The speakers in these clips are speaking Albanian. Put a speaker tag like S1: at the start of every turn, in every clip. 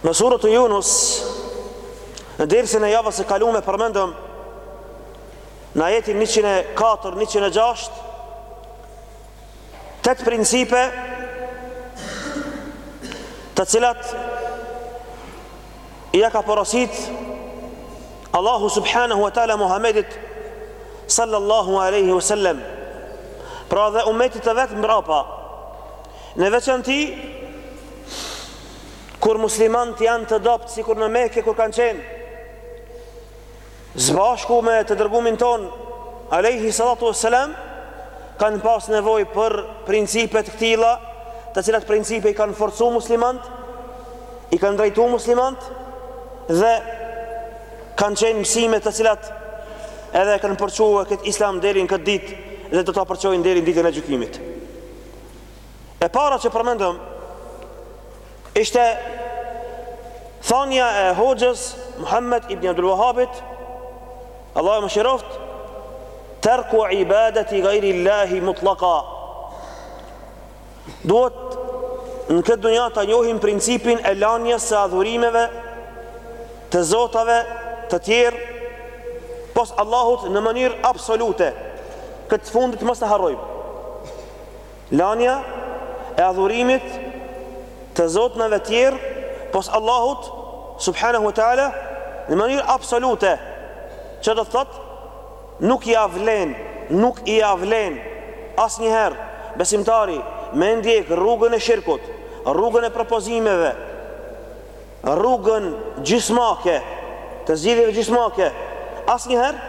S1: Në Suratu Yunus, në dersin e javës së kalume përmendëm në ajetin 104, 106 tetë principe të cilat ia ka porosit Allahu subhanahu wa taala Muhammedit sallallahu alaihi wasallam. Pra edhe umetit të vet mbrapa. Në veçanti kur muslimanët janë të dobët sikur në Mekë kur kanë qenë zbashku me të dërgumin tonë alayhi salatu wassalam kanë pas nevojë për principe të këtilla, të cilat principe i kanë forcu muslimanët, i kanë drejtu muslimanët dhe kanë qenë mësime të cilat edhe kanë përçu këtë islam deri në këtë ditë dhe do ta përçojnë deri në ditën e gjykimit. E para që përmendëm ishte thanja e hoxhës Muhammed ibn Abdul Wahabit Allahu mëshiroftë terku ibadati gajrillahi mutlaka duhet në këtë dunja ta njohim principin e lanjes së adhurimeve të zotave të tjerë pos Allahut në mënyrë absolute këtë fundit mos ta harrojmë Lanja e adhurimit të zotnave tjerë pos Allahut subhanehu ve teala në mënyrë absolute, që do thotë nuk ia vlen, nuk ia vlen asnjëherë besimtari me ndjekë rrugën e shirkut, rrugën e propozimeve, rrugën gjysmake të zgjidhjeve gjysmake asnjëherë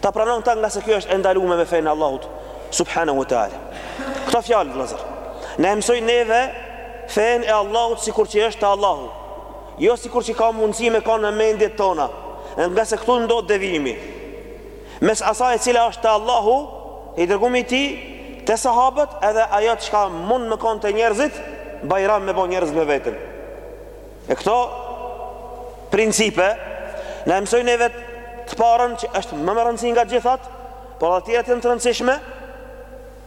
S1: ta pranon këta nga se kjo është e ndalume me fenë e Allahut subhanahu wa taala. Këto fjalë vëllazër. Ne mësojnë neve fenë e Allahut sikur që është te Allahu. Jo sikur që ka mundësi me kanë në mendjet tona. Nga se këtu ndodh devijimi. Mes asaj e cila është te Allahu, i Dërgumi i Tij, te sahabët edhe ajo çka mund me kon te njerëzit, bajram me bo njerëz me veten. E këto principe na mësojnë neve të parën që është më me rëndësi nga të gjithat, por edhe tjerat janë të rëndësishme,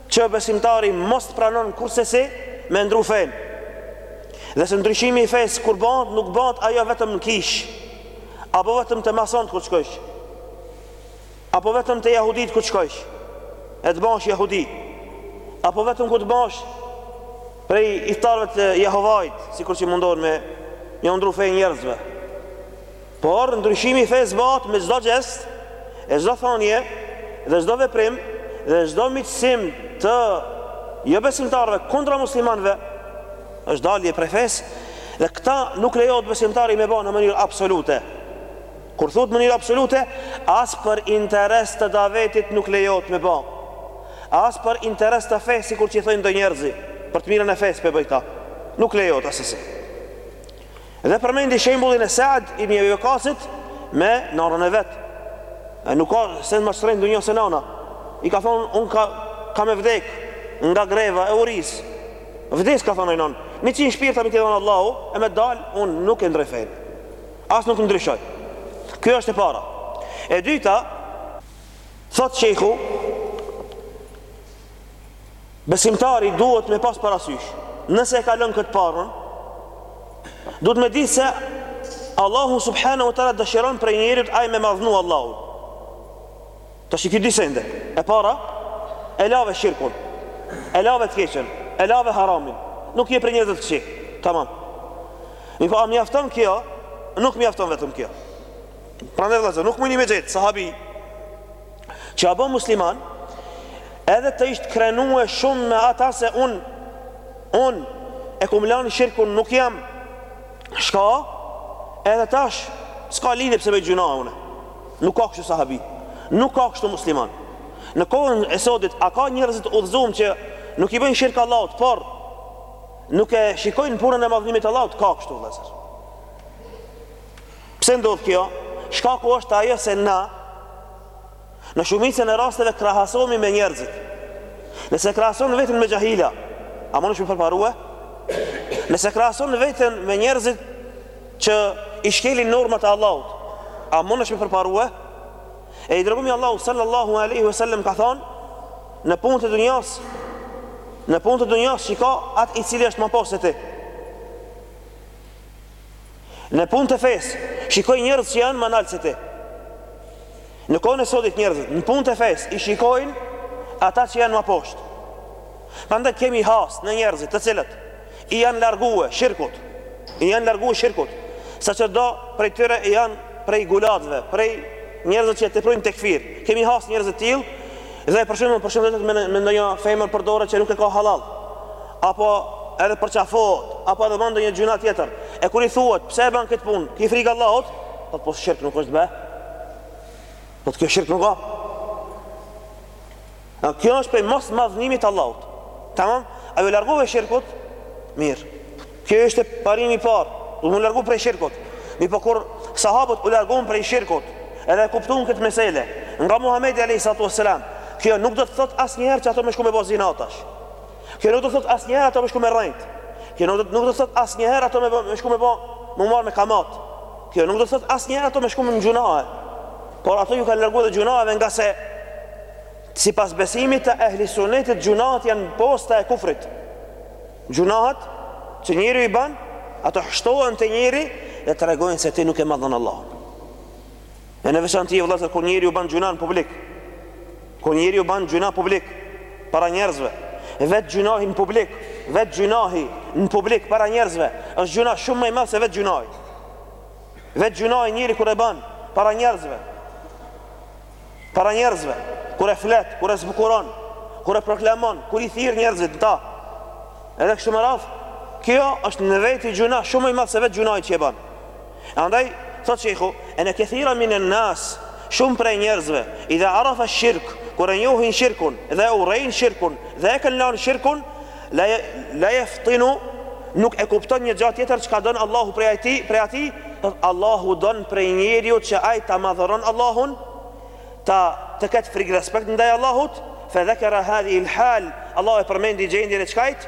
S1: Që besimtari mos ta pranon kurrsesi me e ndru fenë. Dhe se ndryshimi i fesë kur bahet nuk bahet ajo vetëm në kishë, apo vetëm te masonët kur shkojsh, apo vetëm te jahudit kur shkojsh, e të bahesh jahudi, apo vetëm kur të bahesh prej ithtarëve të Jehovait, sikur që mundohen me ja ndru fenë njerëzve. Por ndryshimi i fesë bahet me çdo gjest, e çdo thanie dhe çdo veprim dhe çdo miqësim të jobesimtarëve kundra muslimanëve është dalje prej fesë dhe këta nuk lejohet besimtari me bo në mënyrë absolute. Kur thuhet në mënyrë absolute, as për interes të davetit nuk lejohet me ba. As për interes të fesë sikur qi thojnë do njerëz, për të mirën e fesë pe boj këta. Nuk lejohet asesi. Dhe përmendi shembullin e Se'ad ibn Abi Waqasit me nanën e vet. E nuk ka sen ma shtrenjtë n'dunja se nana. I ka thonë, unë ka, ka me vdek nga greva e uris. Vdes ka thonë nënë. Njëqind shpirta me t'i dhonë Allahu e me dal, unë nuk e ndroj fen. As nuk ndryshoj. Kjo është e para. E dyta, thot shejhu Besimtari duhet me pas parasysh Nëse e kalon këtë parën Duhet me ditë se Allahu subhanahu wa taala dëshiron prej njerit ai me madhnu Allahun. Tash i ki dy sende. E para, e lave shirkun. E lave të keqen, e lave haramin. Nuk je prej njerëzve të këqij. Tamam. Mirëpo a mjafton kjo? Nuk mjafton vetëm kjo. Prandaj vllazën, nuk mun me gjet sahabi që a bo musliman edhe t'ishte krenue shumë me ata se unë un, e kom lanë shirkun nuk jam shka edhe tash s'ka lidhje pse bëj gjynahe une nuk ka kështu sahabi nuk ka kështu musliman në kohën e sodit a ka njerëz t'udhëzum që nuk i bëjnë shirk Allahut por nuk e shikojnë punën e madhnimit t'Allahut ka kështu vllezër Pse ndodh kjo? Shkaku është ajo se na, në shumicën e rasteve krahasohemi me njerëzit. Nëse krahason veten me xhahila, a mundesh me përparue? Nëse krahason veten me njerëzit që i shkelin normat e Allahut, a mundesh me përparue? E i dërgumi i Allahut sallallahu alaihi wasallam ka thonë, në punët e dunjas, në punët e dunjas shiko atë i cili është ma poshtë se ti. Në punët e fesë, shikoj njerëzit që janë ma nalt se ti. Në kohën e sodit njerëzit, në punët e fesë, i shikojnë ata që janë ma poshtë. Prandaj kemi has në njerëzit të cilët i janë largue shirkut, i janë largue shirkut, sa që do prej tyre janë prej gulatëve, prej njerëzit që teprojnë n'tekfir. Kemi has njerëz të tillë dhe përsëri përshëndetet me ndonjë femër përdore që nuk e ka hallall. apo edhe përqafohet, apo edhe ban ndonjë gjuna tjetër, e kur i thuhet, pse e ban këtë punë, ki frikë Allahut, thotë, po shirk nuk është be, thotë, kjo shirk nuk ka, në kjo është prej mosmadhnimit Allahut, tamam, a iu largove shirkut, mirë, kjo është parimi i parë, me u largu prej shirkut, mirëpo kur sahabët u largun prej shirkut, edhe e kuptun këtë mesele, nga Muhammedi a.s. Kjo nuk do të thot asnjëherë që ato me shku me bo zina atash. Kjo nuk do të thotë asnjëherë ato me shku me rrejt. Kjo nuk do nuk do të thotë asnjëherë ato me me shku me bë, me u marr me kamat. Kjo nuk do të thotë asnjëherë ato me shku me gjunahe. Por ato iu kanë largu edhe gjunaheve ngase sipas besimit të ehli sunnetit gjunahet janë posta e kufrit. Gjunahet që njeriu i ban, ato shtohen te njeriu dhe tregojnë se ti nuk e madhon Allahun. E në veçanti vëllezër kur njeriu ban gjuna në publik, kur njeriu ban gjuna publik para njerëzve, vetë gjunahi në publik, vetë gjunahi në publik para njerëzve, është gjuna shumë ma i madh se vetë gjunahi. Vetë gjunahi njeriu kur e ban para njerëzve, para njerëzve, kur e flet, kur e zbukuron, kur e proklamon, kur i thirr njerëzit në ta. Edhe kështu me radhë, kjo është në veti gjuna shumë ma i madh se vetë gjunahi që e ban. Andaj, thotë shejhu, enne kethira minen nas, shumë prej njerëzve, idha arafe shirk, kur e njohin shirkun, dhe e urrejnë shirkun, dhe e kanë lanë shirkun, la jeftinu, nuk e kupton një gja tjetër çka don Allahu prej atij, prej atij, thotë Allahu don prej njeriut që ai ta madhëron Allahun, ta të ketë frikë respekt ndaj Allahut, fe dhekera hadhihil hal, Allahu e përmendi gjendjen e çkajt,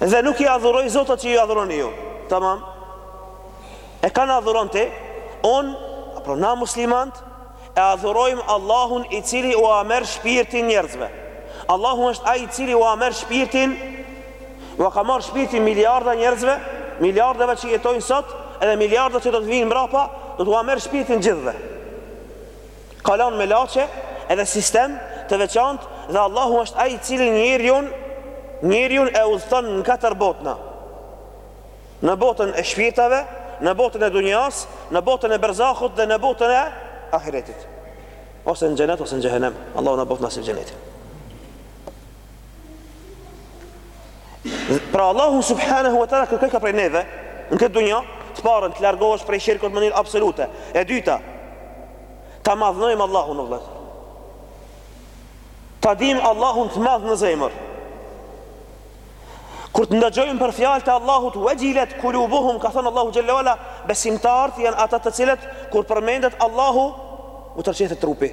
S1: Dhe nuk i adhuroj zotat që i adhuroni ju. Tamam. E kan adhuron ti, unë, apo na muslimant e adhurojmë Allahun i cili ua merr shpirtin njerëzve. Allahu është ai i cili ua merr shpirtin, ua ka marr shpirtin miliarda njerëzve, miliardave që jetojnë sot, edhe miliardat që do të vijnë mbrapa, do t'ua merr shpirtin gjithëve. Kalon me laçe edhe sistem të veçantë dhe Allahu është ai i cili njeriun njeriun e udhëton në katër botna në botën e shpirtave në botën e dunjas në botën e berzahut dhe në botën e ahiretit ose në xhenet ose në xhehenem Allahu na bëftë nasip xhenetin Pra Allahu subhanahu wa taala kërkojka prej neve në këtë dunja të parën të largohesh prej shirkut në mënyrë absolute. E dyta, ta madhnojmë Allahun vëllazë. Ta dim Allahun të madh në zemër. Kur t'i ndëgjojmë për fjalët e Allahut, wajilat qulubuhum, ka thënë Allahu xhelle ue ala, besimtarët janë ata të cilët kur përmendet Allahu u tërqethet trupi.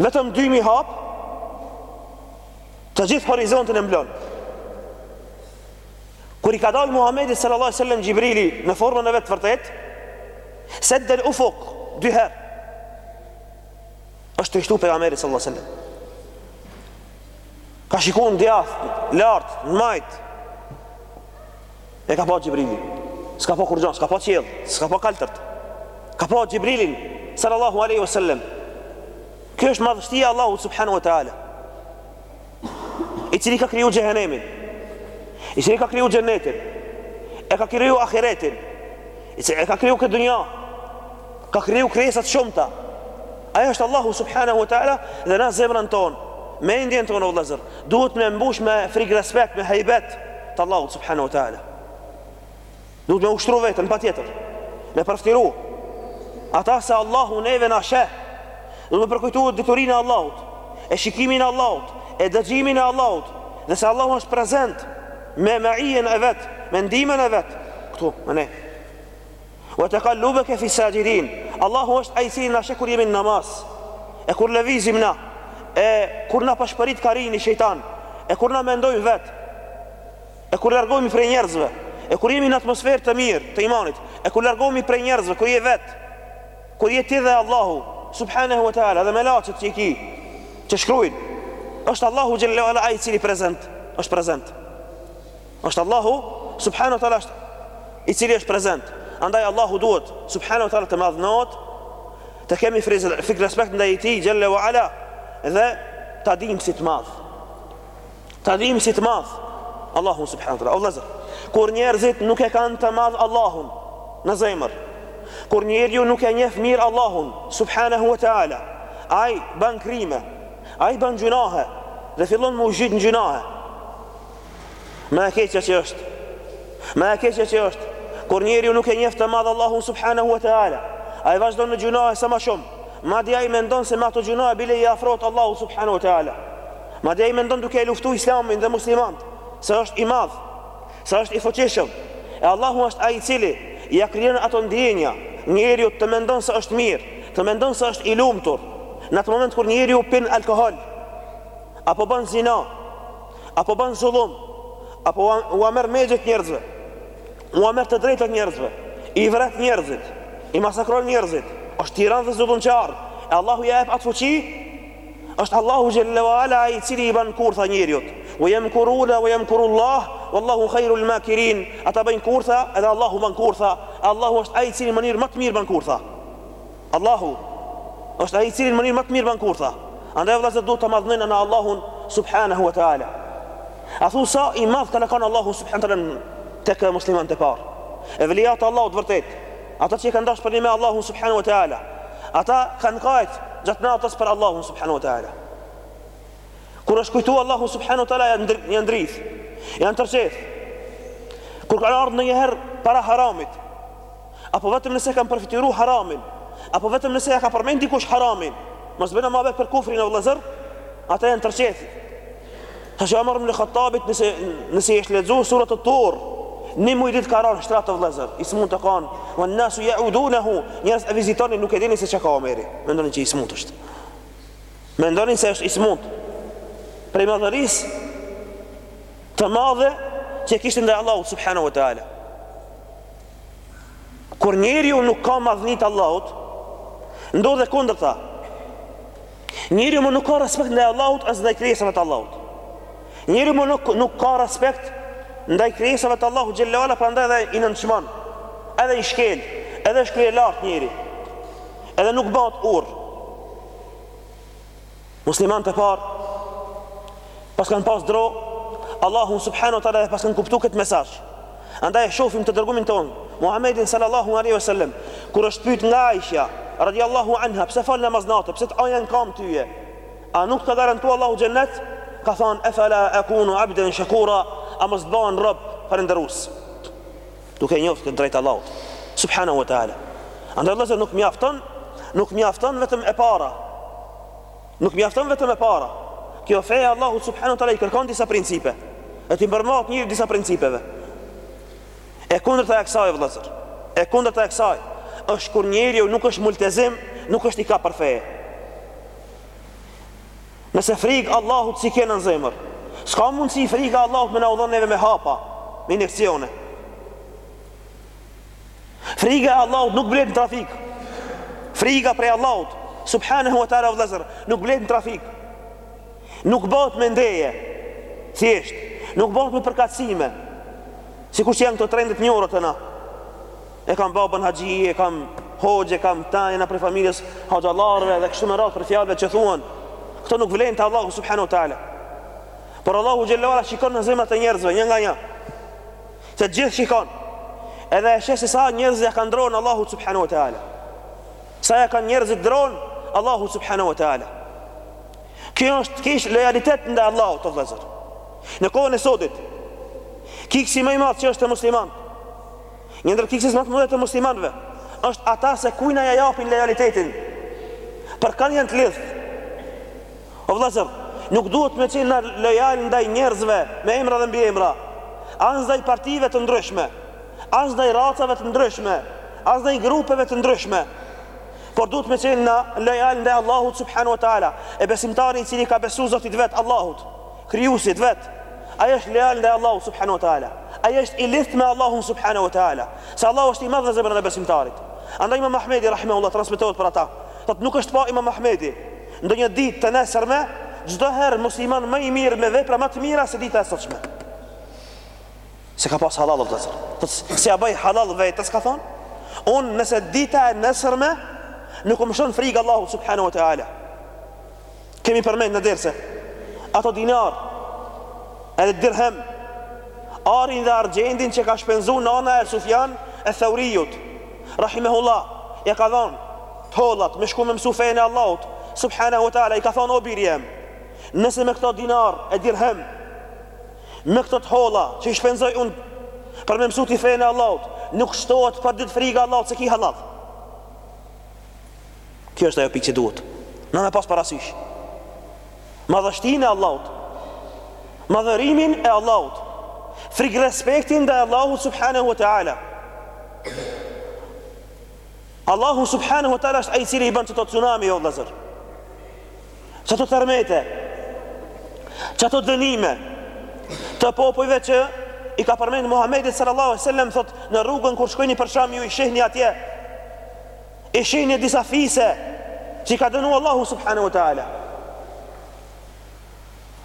S1: Vetëm dy m'i hap të gjithë horizontin e mblon. Kur i ka dalë Muhamedit sallallahu alaihi wasallam Xhibrili në formën e vet të vërtet, sedde el ufuk dy herë. Është trishtu pejgamberi sallallahu alaihi wasallam. Ka shikuar në djathtë, lartë, në majtë, E ka pa Xhibrilin. S'ka pa kurgjo, s'ka pa qiell, s'ka pa kaltërt. Ka pa Xhibrilin sallallahu alaihi wasallam. Kjo është madhështia e Allahut subhanahu wa taala. I cili ka kriju xhehenemin. I cili ka kriju xhenetin. E ka kriju ahiretin. I cili e ka kriju këtë dunja. Ka kriju krijesa të shumta. Ai është Allahu subhanahu wa taala dhe na zemrën tonë, mendjen tonë o vëllazër. Duhet me mbush me frikë respekt, me hejbet të Allahut subhanu wa ta'ala. Duhet me ushtru veten, patjetër. Me përftiru. Ata se Allahu neve na sheh. Duhet me përkujtu diturinë e Allahut. E shikimin e Allahut. E dëgjimin e Allahut. Dhe se Allahu është prezent me maijen e vetë, me ndihmën e vetë. Këtu, me ne. Wa taqallubaka fi sajidin. Allahu është ai i cili na sheh kur jemi në namaz. E kur lëvizim na, e kur na pëshpërit karini shejtan, e kur na mendojmë vet, e kur largohemi prej njerëzve, e kur jemi në atmosferë të mirë të imanit, e kur largohemi prej njerëzve, kur je vet, kur je ti dhe Allahu subhanahu wa taala dhe melaqet që i ki, që shkruajnë, është Allahu xhelle wa ala ai i cili prezent, është prezent. Është Allahu subhanahu wa taala ai i cili është prezent. Andaj Allahu duhet subhanahu wa taala të madhnohet, të kemi frikë respekt ndaj tij xhelle wa ala dhe ta dimë si të madh. Ta dimë si të madh Allahu subhanahu wa taala. O vllazër kur njerëzit nuk e kanë të madh Allahun në zemër. Kur njeriu nuk e njeh mirë Allahun subhanahu wa taala, ai ban krime, ai ban gjynahe dhe fillon me u zhyt në gjynahe. Më e keqja që është, më e keqja që është kur njeriu nuk e njeh të madh Allahun subhanahu wa taala, ai vazhdon në gjynahe sa më shumë. Madje ai mendon se me ato gjynahe bile i afrohet Allahut subhanahu wa taala. Madje ai mendon duke e luftuar Islamin dhe muslimanët se është i madh, se është i fuqishëm. E Allahu është ai i cili ja krijon ato ndjenja, njeriu të mendon se është mirë, të mendon se është i lumtur. Në atë moment kur njeriu pin alkool apo ban zina, Apo ban zullum, apo ua merr mexhit njerëzve, ua merr të drejtat njerëzve, i vret njerëzit, i masakron njerëzit, është tiran dhe zullumqar. E Allahu ja jep atë fuqi. Është Allahu xhelle wa ala ai i cili i ban kurtha njeriut. Wa yamkuruna wa yamkurullah wallahu khairul makirin. Ata bajnë kurtha, edhe Allahu ban kurtha. E Allahu është ai i cili në mënyrë ma të mirë ban kurtha. Allahu është ai i cili në mënyrë më të mirë bën kurtha. Andaj vëllazër duhet ta madhnojmë na Allahun subhanahu wa taala. A thu sa i madh ka kanë Allahu subhanahu wa taala tek muslimanët e parë. Evliat e Allahut vërtet. Ata që e kanë dasht përnime Allahun subhanahu wa taala. Ata kanë kajt gjatë natës për Allahun subhanahu wa taala. Kur është kujtu Allahu subhanahu wa taala janë dridh, janë rrqeth. Kur kanë ardh ndonjëherë para haramit, apo vetëm nëse kanë përfytyru haramin, apo vetëm nëse ja ka përmend dikush haramin, mos bëna me vetë për kufrin o vëllezër, ata janë rrqeth. Sa që Omer ibn Hattabit nëse, nëse i është lexu suretu Tur, një muj ditë ka ranë n'shtrat, vëllezër, i smundë ka kanë, ven-nasu jeudunehu, njerëz e vizitonin nuk e dinin se ça ka Omeri, mendonin që i smundë është. Mendonin se është i smundë. Prej madhërisë të madhe që e kishte ndaj Allahut subhanahu wa ta'ala. Kur njeriu nuk ka madhni të Allahut, ndodh e kundërta. Njeriu më nuk ka respekt ndaj Allahut as ndaj krijesave të Allahut. Njeriu më nuk nuk ka respekt ndaj krijesave të Allahut xhelle ve ala, prandaj edhe i nënçmon. Edhe i shkel, edhe është kryelartë njeriu. Edhe nuk bahet urtë. Muslimanët e parë pas kanë pas dro Allahun subhanahu wa taala e pas kanë kuptu këtë mesazh. Andaj e shohim të dërgumin tonë, Muhammedin sallallahu alaihi wasallam, kur është pyet nga Aisha radiallahu anha pse fal namaz nate, pse të ajen kamët tye, a nuk ta ka garantu Allahu xhennet? Ka thënë efala akunu abdan shakura, a mos t'jam rob falënderues. duke e njoft këtë drejtë t'Allahut subhanahu wa taala andaj vëllazër nuk mjafton nuk mjafton vetëm e para nuk mjafton vetëm e para kjo fe e Allahut subhanahu wa taala i kërkon disa principe e t'i përmbahet njeri disa principeve e kundërta e kësaj vëllazër e kundërta e kësaj është kur njeriu nuk është multezim nuk është i kapun për feje Nëse frikën e Allahut s'e kena në zemër, s'ka mundësi frika e Allahut me na u dhanë neve me hapa, me injeksione. Frika e Allahut nuk blet në trafik. Frika prej Allahut, subhanahu wa taala vëllazër, nuk blet në trafik. Nuk bëhet me ndeje. Thjesht, nuk bëhet me përkatësime. Sikur që janë këto trendet e njohura te na. E kam babën haxhi, e kam hoxhë, e kam këtë, jena prej familjes haxhallarëve dhe kështu me radhë prej fjalëve që thuan. Këto nuk vlejnë te Allahu subhanahu wa taala. Por Allahu xhelle ve ala shikon në zemrat e njerëzve një nga një. Te të gjithë shikon. Edhe e sheh se sa njerëzit ja kanë dronë Allahut subhanahu wa taala. Sa ja kanë njerëzit dronë Allahut subhanahu wa taala. Kjo është kish lojalitet ndaj Allahut, o vëllazër. Në kohën e sotit, kiksi më i madh që është te musliman, Një ndër kikset më të mëdha të muslimanëve është ata se kujt na ia japim lojalitetin. Për kanë janë të lidh. O vëllazër, nuk duhet me qenë na lojal ndaj njerëzve me emra dhe mbi emra. As ndaj partive të ndryshme, as ndaj racave të ndryshme, as ndaj grupeve të ndryshme. Por duhet me qenë na lojal ndaj Allahut subhanahu wa taala, e besimtari i cili ka besu Zotit vet Allahut. Krijuesit vet. Ai është leal ndaj Allahut subhanahu wa taala. Ai është i lidht me Allahun subhanahu wa taala. Se Allahu është i madh në zemrën e besimtarit. Andaj Imam Ahmedi rahimahullahu transmetohet për ata. Thotë nuk është pa Imam Ahmedi ndonjë ditë të nesërme, çdo herë musliman më i mirë me vepra më të mira se dita e sotshme. Se ka pas halall, s'ia baj halall vetes ka thonë Unë nëse dita e nesërme nuk më shton frikë Allahu subhanahu wa ta'ala Kemi përmend në derse ato dinar edhe dirhem, arin dhe argjendin që ka shpenzu nana e Sufjan eth-Theuriut, rahimehullah, ia ka dhanë t'hollat, me shku me mësu fenë e Allahut, Subhanahu wa ta'ala, i ka thonë o biri jem, nëse me këto dinar e dirhem, me këto të holla që i shpenzoj unë, për me mësu ti fenë e Allahut, nuk shtohet për ditë frika e Allahut s'e ki hallall. Kjo është ajo pikë që duhet na me pas parasysh. Madhështinë e Allahut. Madhërimin e Allahut. Frikërespektin ndaj Allahut subhanahu wa ta'ala. Allahu subhanahu wa ta'ala është ai i cili i bën qato cunami o vëllazër. Qato tërmete. Qato dënime të popujve që i ka përmend Muhamedit sallallahu alaihi wasallam thotë në rrugën kur shkojni për Sham ju i shihni atje i shihni disa fise që i ka dënu Allahu subhanahu wa ta'ala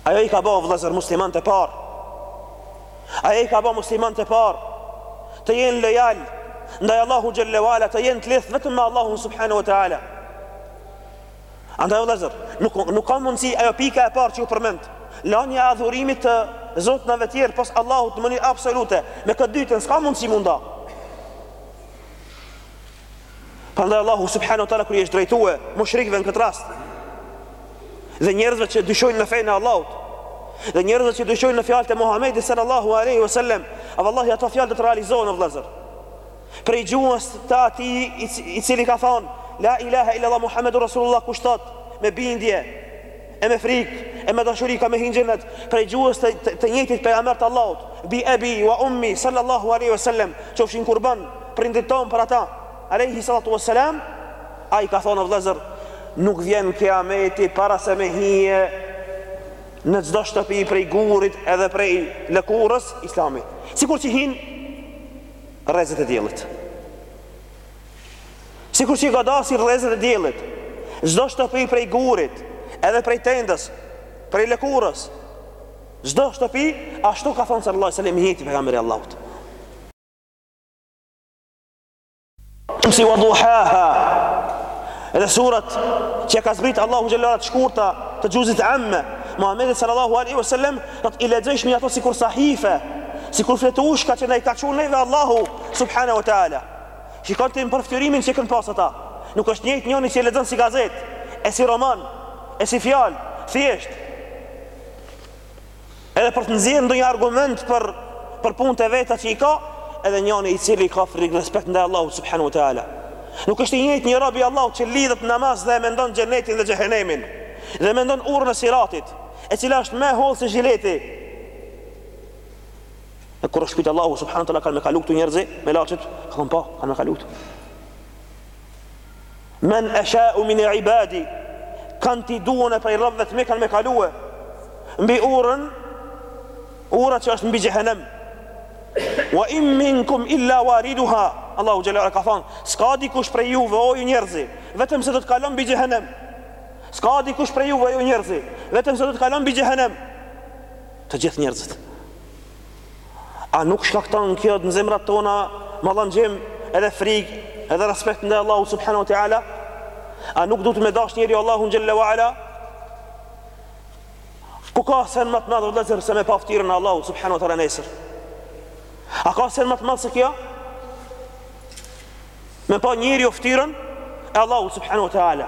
S1: ajo i ka ba vllëzër muslimanët e parë ajo i ka ba muslimanët e parë të jenë lojal ndaj Allahut xhelle ve ala të jenë të lidht vetëm me Allahun subhanahu wa ta'ala andaj vllëzër nuk, nuk ka mundësi ajo pika e parë që ju përmend lanja e adhurimit të zotnave tjerë pos Allahut n'mënyrë absolute me këtë dytën s'ka mundësi munda Prandaj Allahu subhanahu wa taala kur u është drejtue mushrikëve në këtë rast dhe njerëzve që dyshojnë në fenë e Allahut dhe njerëzve që dyshojnë në fjalët e Muhamedit sallallahu alaihi wasallam, a vallahi ato fjalë do të realizohen vëllazër. Prej gjuhës të atij i cili ka thonë La ilaha illa Allah Muhammedur Rasulullah kush thotë me bindje e me frikë e me dashuri ka me hin xhenet prej gjuhës të, të, të njëjtit pejgamber të Allahut bi ebi wa ummi sallallahu alaihi wasallam qofshin kurban prindit tanë për ata alaihi salatu wassalam ai ka thonë vëllazër nuk vjen kiameti para se me hije në çdo shtëpi prej gurit edhe prej lëkurës islami sikur që hin rrezet e diellit Sikur që i godasin rrezet e diellit, çdo shtëpi prej gurit, edhe prej tendës, prej lëkurës, çdo shtëpi, ashtu ka thënë sallallahu alaihi wasallam i fjeti pejgamberi Allahut. Wash-shamsi wa duhaha Edhe surat që ka zbrit Allahu xhalla wa ala të shkurta të xhuzit amme Muhammedit sallallahu alaihi wasallam do t'i lexojshim ato sikur sahife, sikur fletushka që na i ka çuar neve Allahu subhanahu wa taala. Shiko ti përfytyrimin që kanë pas ata. Nuk është njëjtë njëri që e lexon si gazetë, e si roman, e si fjalë, thjesht. Edhe për të nxjerrë ndonjë argument për për punët e veta që i ka, edhe njëri i cili ka frikë respekt ndaj Allahut subhanahu wa taala. Nuk është i njëjtë një rob i Allahut që lidhet në namaz dhe e mendon xhenetin dhe xhehenemin dhe mendon urën e siratit, e cila është më e hollë se zhileti. E kur është pyet Allahu subhanahu teala kanë me kalu këtu njerëzi melaqet, ka thon po, kanë me kalu. Men asha'u min ibadi kënd të du unë prej robëve të mi kanë me kalu. Mbi urën ura që është mbi xhehenem. Wa in minkum illa wariduha. Allahu xhalla wa ala ka thon, s'ka dikush prej juve o ju njerëzi, vetëm se do të kalon mbi xhehenem. S'ka dikush prej juve o ju njerëzi, vetëm se do të kalon mbi xhehenem. Të gjithë njerëzit A nuk shkakton kjo në zemrat tona mallëngjim edhe frikë edhe respekt ndaj Allahut subhanahu wa taala? A nuk duhet me dash njeri Allahun xhalla wa ala? Ku ka sen më të madh vëllazër se me pa ftyrën e Allahut subhanahu wa taala nesër? A ka sen më të madh se kjo? Me pa njeriu ftyrën e Allahut subhanahu wa taala.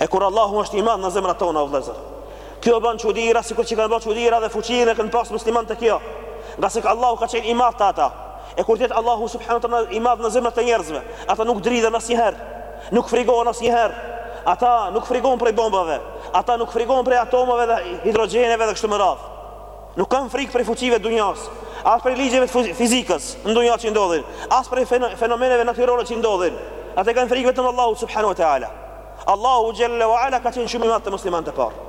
S1: E kur Allahu është i madh në zemrat tona o vëllezër. Kjo bën çudira sikur që kanë bërë çudira dhe fuqinë e kanë pas muslimanët te kjo. Nga se Allahu ka qenë i madh te ata. E kur t'jetë Allahu subhanahu wa taala i madh në zemrat e njerëzve, ata nuk dridhen asnjëherë, nuk frigohen asnjëherë. Ata nuk frigohen prej bombave, ata nuk frigohen prej atomeve dhe hidrogjeneve dhe kështu me radhë. Nuk kanë frikë prej fuqive të dunjas, as prej ligjeve të fizikës në dunja që ndodhin, as prej fenomeneve natyrore që ndodhin. Ata kanë frikë vetëm Allahut subhanahu wa taala. Allahu xhalla wa ala ka qenë shumë i madh te muslimanët e parë.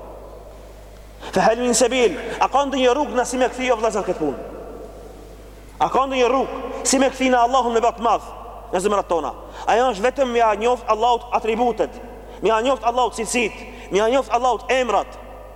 S1: Fa hal min sabil, a ka ndonjë rrugë na si me kthi o vëllazër këtë punë? A ka ndonjë rrugë si me kthi në Allahun me ba t'madh në zemrat tona? Ajo është vetëm m'ia njoft Allahut atributet, m'ia njoft Allahut cilësitë, m'ia njoft Allahut emrat,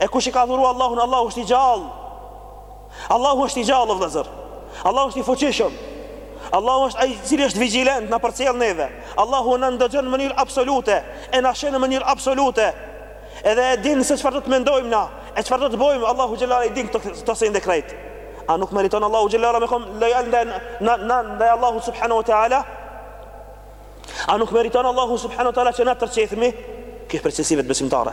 S1: E kush e ka adhuru Allahun, Allahu është i gjallë. Allahu është i gjallë, o vëllazër. Allahu është i fuqishëm. Allahu është ai i cili është vigjilent, na përcjell neve. Allahu na ndëgjon në mënyrë absolute, e na sheh në mënyrë absolute. Edhe e din se çfarë do të mendojmë na, e çfarë do të bëjmë, Allahu xhalla i din këto sende krejt. A nuk meriton Allahu xhalla me kon lojal ndaj na na ndaj Allahu subhanahu wa taala? A nuk meriton Allahu subhanahu wa taala që na tërçethmi? Prej cilësive të besimtarëve.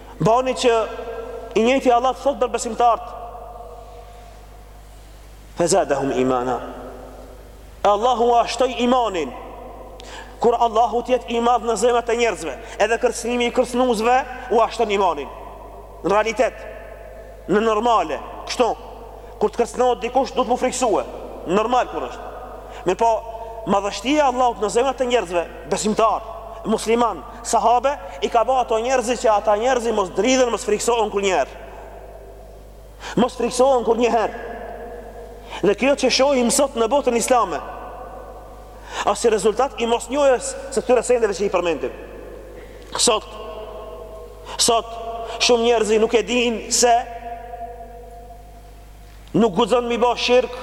S1: Mbani që i njëjti Allah të thotë për besimtarët. Fezadahum imana. Allahu ua shtoi imanin. Kur Allahu të jetë i madh në zemrat e njerëzve, edhe kërcënimi i kërcënuesve ua shton imanin. Në realitet, Në normale, kështu, kur të kërcënohet dikush, duhet mu frikësue. Normal kur është. Mirëpo, madhështia e Allahut në zemrat e njerëzve, besimtar, musliman, sahabe, i ka ba ato njerëzi që ata njerëzi mos dridhen, mos frikësohen kurnjëherë. Mos frikësohen kurnjëherë. Dhe kjo që shohim sot në botën islame, është si rezultat i mosnjohjes së këtyre sendeve që i përmendim. Sot, Sot shumë njerëzi nuk e dinë se nuk guxon m'i bo shirk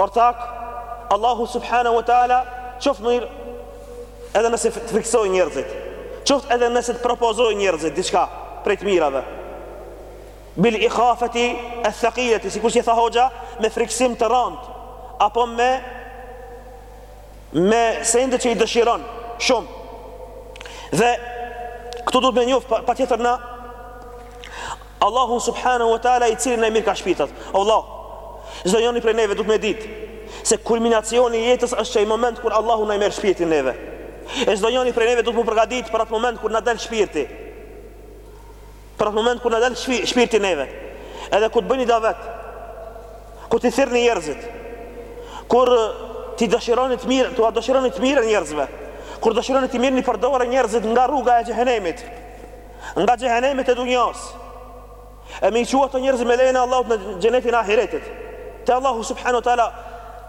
S1: ortak Allahu subhanahu wa taala qoftë më edhe nëse të frikësojnë njerëzit, qoftë edhe nëse të propozojnë njerëzit diçka prej të mirave. Bil khafifeti eth-thekileti, sikur që tha hoxha, me frikësim të randë, apo me me sendet që i dëshiron shumë. Dhe këtu duhet me njoft patjetër na Allahu subhanahu wa taala i cili na i mirrka shpirtat. O vlla, çdonjoni prej neve duhet me ditë se kulminacioni i jetës është ai moment kur Allahu na e merr shpirtin neve. E çdonjoni prej neve duhet m'u përgatit për atë moment kur na del shpirti. Për atë moment kur na del shpirti neve, edhe kur të bëni davet, kur t'i thirrni njerëzit, kur t'i dëshironi të mirë, t'ua dëshironi të mirë njerëzve, kur dëshironi t'i mirrni për dore njerëzit nga rruga e xhehenemit, nga xhehenemi të dunjas, e me i çu ata njerëzit me lejen e Allahut në xhenetin e ahiretit. Te Allahu subhanahu wa taala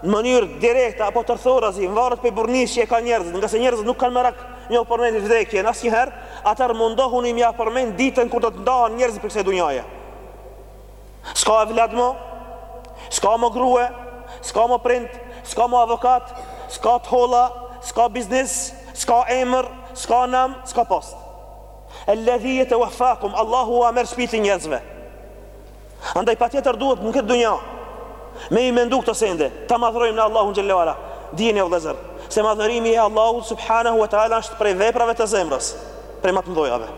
S1: në mënyrë direkte apo tërthorazi, varet prej burrnisë që e kanë njerëzit, ngase njerëzit nuk kanë merak me ua përmend vdekjen asnjëherë. Atëherë mundohuni m'ia përmend ditën kur do të ndahen njerëzit prej kësaj dunjaje. S'ka evlad ma, s'ka ma grue, s'ka ma prind, s'ka ma avokat, s'ka të holla, s'ka biznis, s'ka emër, s'ka nam, s'ka post. Alladhi yatawaffakum, Allahu ua merr shpirtin njerëzve. Andaj patjetër duhet në këtë dunja me i mendu këto sende, ta madhërojmë ne Allahun xhelle wa ala. Dijeni o vëllezër, se madhërimi i Allahut Subhanahu wa Ta'ala është prej veprave të zemrës, prej ma të mdhojave.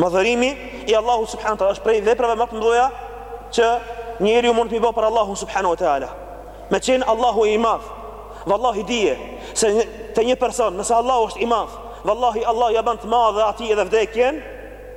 S1: Madhërimi i Allahut Subhanahu wa Ta'ala është prej veprave ma të mdhoja që njeriu mundet me i bo për Allahun Subhanahu wa Ta'ala. Me qenë Allahu i madh, Vallahi dije se një, te një person, nëse Allahu është i madh, Vallahi Allah ia ban të madhe atij edhe vdekjen,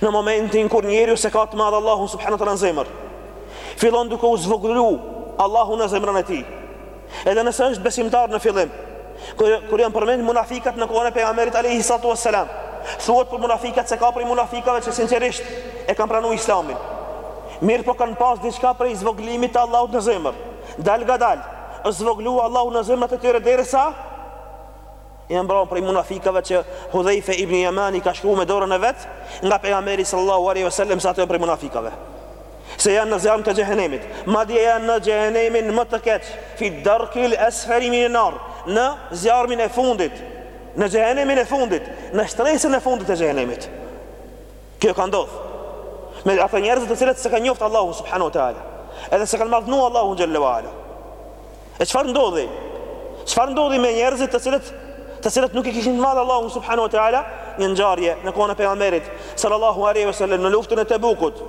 S1: Në momentin kur njeriu s'e ka të madh Allahun subhanahu teala në zemër, fillon duke u zvogëlu Allahu në zemrën e tij. Edhe nëse është besimtar në fillim, kur kur janë përmend munafikat në kohën e pejgamberit alayhi salatu wassalam, thuhet për munafikat se ka prej munafikave që sinqerisht e kanë pranu Islamin. Mirëpo kanë pas diçka prej zvogëlimit të Allahut në zemër. Dalngadal, është zvogëlu Allahu në zemrat e tyre derisa Janë bërë prej munafikave që Hudhejfe ibn Jemani i ka shkru me dorën e vet nga pejgamberi sallallahu alaihi wasallam se ato janë prej munafikave. Se janë në zjarrin e xhehenemit. Madje janë në xhehenemin më të keq, fi darkil asfali min nar, në zjarmin e fundit, në xhehenemin e fundit, në shtresën e fundit të xhehenemit. Kjo ka ndodhur me ata njerëz të cilët s'e kanë njoft Allahun subhanahu wa taala, edhe s'e kanë madhnu Allahun xhelle wa ala. E çfarë ndodhi? Çfarë ndodhi me njerëzit të cilët të cilët nuk e kishin të madh Allahun subhanahu wa taala një ngjarje në kohën e pejgamberit sallallahu alaihi wasallam në luftën e Tebukut.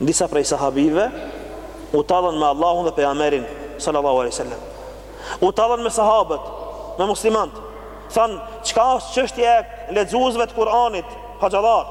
S1: Disa prej sahabive u tallën me Allahun dhe pejgamberin sallallahu alaihi wasallam. U tallën me sahabët, me muslimanët. Thanë, çka është çështja e lexuesve të Kuranit, haxhallar?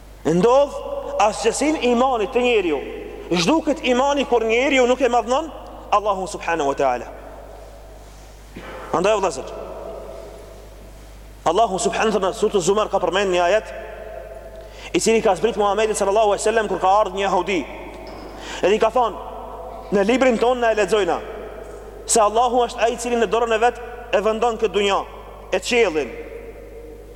S1: Ndodh asgjësim i imanit te njeriu. Zhduket imani kur njeriu nuk e madhnon Allahun subhanahu wa taala. Andaj o vëllazër. Allahu subhanahu wa taala suretu Zumar ka përmend një ajet i cili i ka zbrit Muhamedit sallallahu alaihi wasallam kur ka ardh një jehudi. Edhe i ka thonë në librin tonë na e lexojna se Allahu është ai i cili në dorën e vet e vendon këtë dunja, e qiellin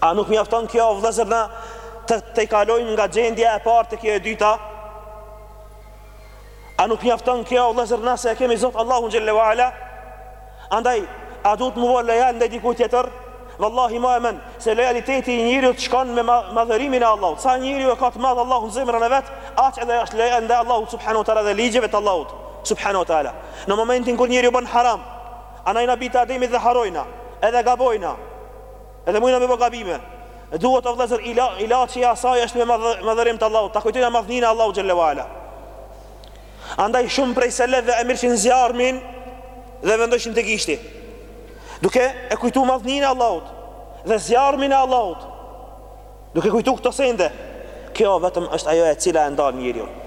S1: A nuk mjafton kjo o vëllezër na të tejkalojmë nga gjendja e parë te kjo e dyta? A nuk mjafton kjo o vëllezër na se e kemi Zot Allahun xhelle wala? Andaj a duhet me qenë lojal ndaj dikujt tjetër? Wallahi ma e mend se lojaliteti i njeriut shkon me madhërimin e Allahut. Sa njeriu e ka të madh Allahun në zemrën e vet, aq edhe është lojal ndaj Allahut subhanahu wa taala dhe ligjeve të Allahut subhanahu wa taala. Në momentin kur njeriu bën haram, ama jena bijt e Ademit dhe harojna, edhe gabojna, Edhe mujna me bo gabime E duhet o vllezër ila, ilaçi asaj është me madh, madhërim të Allahut Ta kujtojna madhninë e Allahut xhalla wa ala Andaj shumë prej selefëve e mirrshin zjarrmin Dhe vendojshin te gishti Duke e kujtu madhninë e Allahut Dhe zjarrmin e Allahut Duke kujtu këto sende Kjo vetëm është ajo e cila e ndal njeriun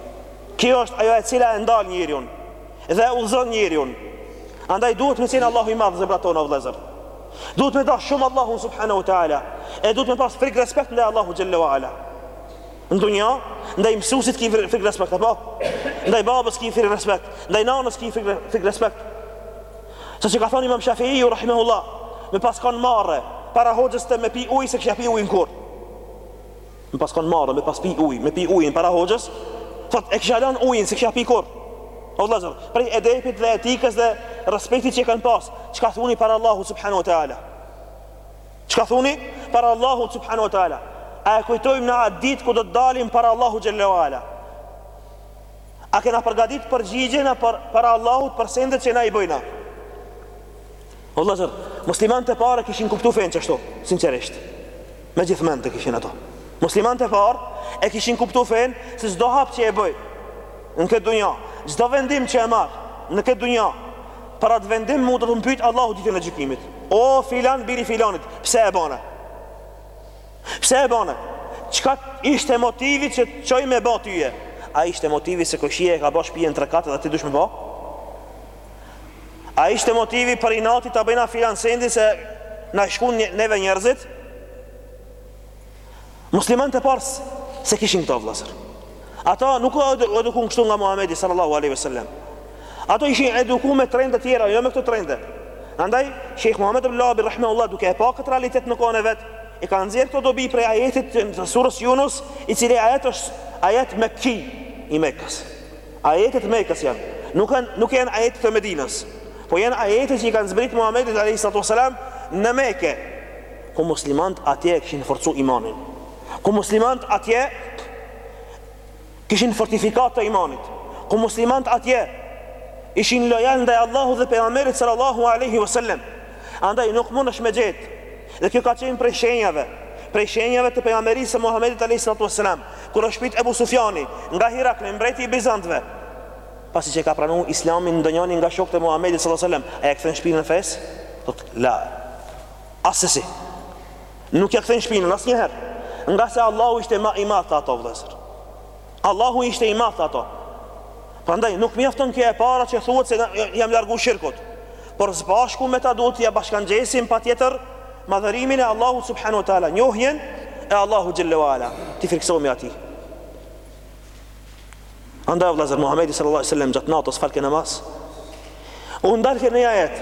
S1: Kjo është ajo e cila e ndal njeriun Dhe e udhzon njeriun Andaj duhet me qenë Allahu i madh zemrat tona o vllezër Duhet me dashtë shumë Allahun subhanahu wa taala, e duhet me pas frikë respekt ndaj Allahut xhalla wa ala. Në dunja, ndaj mësuesit ki frikë respekt apo? Ndaj babës ki frikë respekt, ndaj nanës ki frikë frikë respekt. Sa që ka thënë Imam Shafi'i rahimahullah, me pas kanë marrë para hoxhës tem me pi ujë s'e kisha pi ujin kurrë. Me pas kanë marrë me pas pi ujë, me pi ujin para hoxhës, thotë e kisha lënë ujin, s'e kisha pi kurrë. O vëllazër, prej edepit dhe etikës dhe respektit që kanë pas, çka thuni para Allahut subhanahu wa taala? Çka thuni para Allahut subhanahu wa taala? A e kujtojmë na atë ditë kur do të dalim para Allahut xhalla wa ala? A kena përgatit përgjigjen për para Allahut për sendet që na i bëjna? O vllazër, muslimanët e parë e kishin kuptu fenë qashtu, sincerisht. Me gjithë mend të kishin ato. Muslimanët e parë e kishin kuptu fenë se çdo hap që e bëj në këtë dunja, çdo vendim që e marr në këtë dunja, për atë vendim mund të më pyt Allahu ditën e gjykimit. O filan, biri filanit, pse e bane? Pse e bane? Çka ishte motivi që të çoi me ba tyje? A ishte motivi se kojshia e ka ba shpijen trekatë edhe ti dush me ba? A ishte motivi për inati ta bëjna filan sendin se na shkon neve njerëzit? Muslimanët e parë s'i kishin këto vëllazër. Ata nuk u edukun kështu nga Muhamedi sallallahu alaihi wasallam. Ato ishin eduku me trende të tjera, jo me këto trende. Andaj Sheikh Muhammed ibn Abdulwahabi rahimahullah duke e pa këtë realitet në kohën e vet, e ka nxjerr këto dobi prej ajetit të surës Yunus, i cili ajet është ajet mekki i Mekës. Ajetet e Mekës janë, nuk janë nuk janë ajete të Medinës, po janë ajete që i kanë zbrit Muhamedit alayhis salatu wasalam në Mekë. Ku muslimanët atje e kishin forcu imanin. Ku muslimanët atje kishin fortifikatë të imanit. Ku muslimanët atje ishin lojal ndaj Allahut dhe pejgamberit sallallahu alaihi wasallam. Andaj nuk mundesh me gjetë. Dhe kjo ka qenë prej shenjave, prej shenjave të pejgamberisë së Muhamedit alejhi salatu vesselam, kur është pyt Ebu Sufjani nga Hirakli, mbreti i bizantëve, pasi që e ka pranu Islamin ndonjëri nga shokët e Muhamedit sallallahu alejhi wasallam, a ia kthen shpinën fesë? Thot, la. Asesi. Nuk ia kthen shpinën asnjëherë, ngase Allahu ishte më i madh te ato vëllezër. Allahu ishte i madh ato. Prandaj nuk mjafton kjo e para që thuhet se jam largu shirkut, por së bashku me ta duhet t'ia bashkangjesim patjetër madhërimin e Allahut subhanahu wa taala, njohjen e Allahut xhelle wala, t'i friksohemi atij. Andaj vëllazër Muhamedi sallallahu alaihi wasallam gjatë natës falke namaz. U ndalke në një ajet.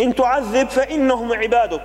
S1: In tu'adhibhum fa innahum ibaduk.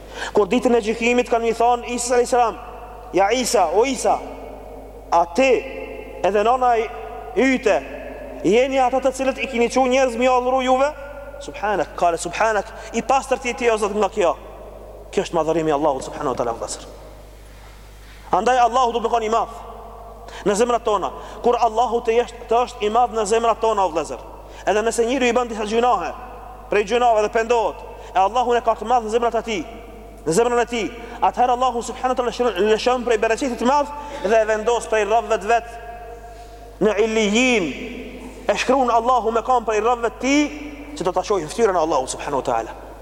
S1: Kur ditën e gjykimit kanë mi thonë Isa a.s. Ja Isa, o Isa, a ti edhe nona i yte, jeni ata të cilët i kini çu njerëz mi adhuru juve? Subhanak, kale, subhanak, i pastërti ti o Zoti im nga kjo. Kjo është madhërimi i Allahut subhanahu wa taala. Andaj Allahu do me kan i madh në zemrat tona. Kur Allahu të jetë është i madh në zemrat tona o vëllezër. Edhe nëse njeriu i ban disa gjynahe, prej gjynave edhe pendohet, e Allahun e ka të madh në zemrat e tij, në zemrën e tij, atëherë Allahu subhanahu wa taala lëshon prej bereqetit të madh dhe e vendos prej robve të vet në illijin. E shkruan Allahu me kan prej robve të tij që do ta shohin fytyrën e Allahut subhanahu wa taala.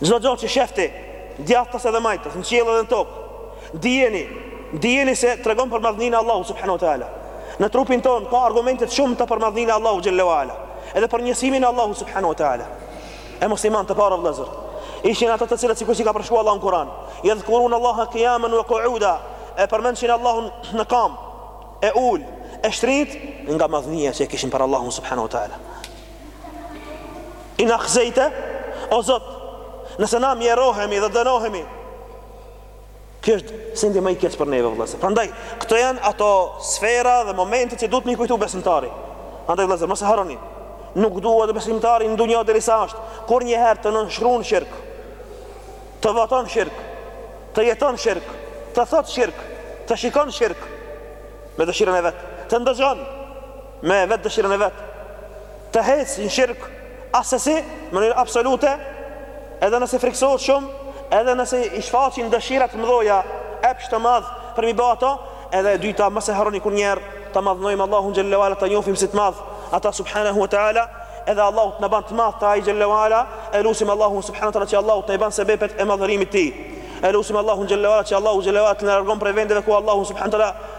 S1: Çdo gjë që sheh ti, djathtas edhe majtas, në qiell edhe në tokë, dijeni, dijeni se tregon për madhninë e Allahut subhanahu wa taala. Në trupin tonë ka argumente të shumta për madhninë e Allahut xhalla wala, edhe për njësimin e Allahut subhanahu wa taala. E muslimant e parë vëllazër, ishin ata të cilët sikurse i ka përshkruar Allahu në Kur'an, yadhkurun Allaha qiyaman wa qu'uda, e përmendshin Allahun në kam, e ul, e shtrit nga madhnia që e kishin për Allahun subhanahu wa taala. I na akhzejte, o Zot, nëse na mjerohemi dhe dënohemi, kjo është sendi ma i keq për neve vëllazë. Prandaj, këto janë ato sfera dhe momente që duhet mi kujtu besimtari. Andaj vëllazë, mos e harroni. Nuk duhet besimtari në dunja derisa është kurrnjëherë të nënshkruan shirk. Të voton shirk. Të jeton shirk. Të thot shirk. Të shikon shirk. Me dëshirën e vet. Të ndëgjon. me vetë dëshirën e vet të ecë në shirk asesi në mënyrë absolute edhe nëse frikësohet shumë edhe nëse i shfaqen dëshirat e mdhoja epsht e madh për mi bë ato edhe e dyta mos e harroni kurrnjëherë ta madhnojmë Allahun xhallahu ala ta njohim si të madh ata subhanahu wa taala edhe Allahu të na bën të madh ta ai xhallahu ala e lutim Allahun subhanahu wa taala që Allahu të na bën sebepet e madhërimit të tij e lutim Allahun xhallahu ala që Allahu xhallahu ala të na largon prej vendeve ku Allahu subhanahu wa taala